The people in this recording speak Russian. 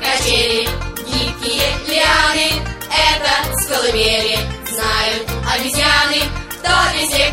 качели, гибкие лианы, это скалымели. Знают обезьяны, кто везде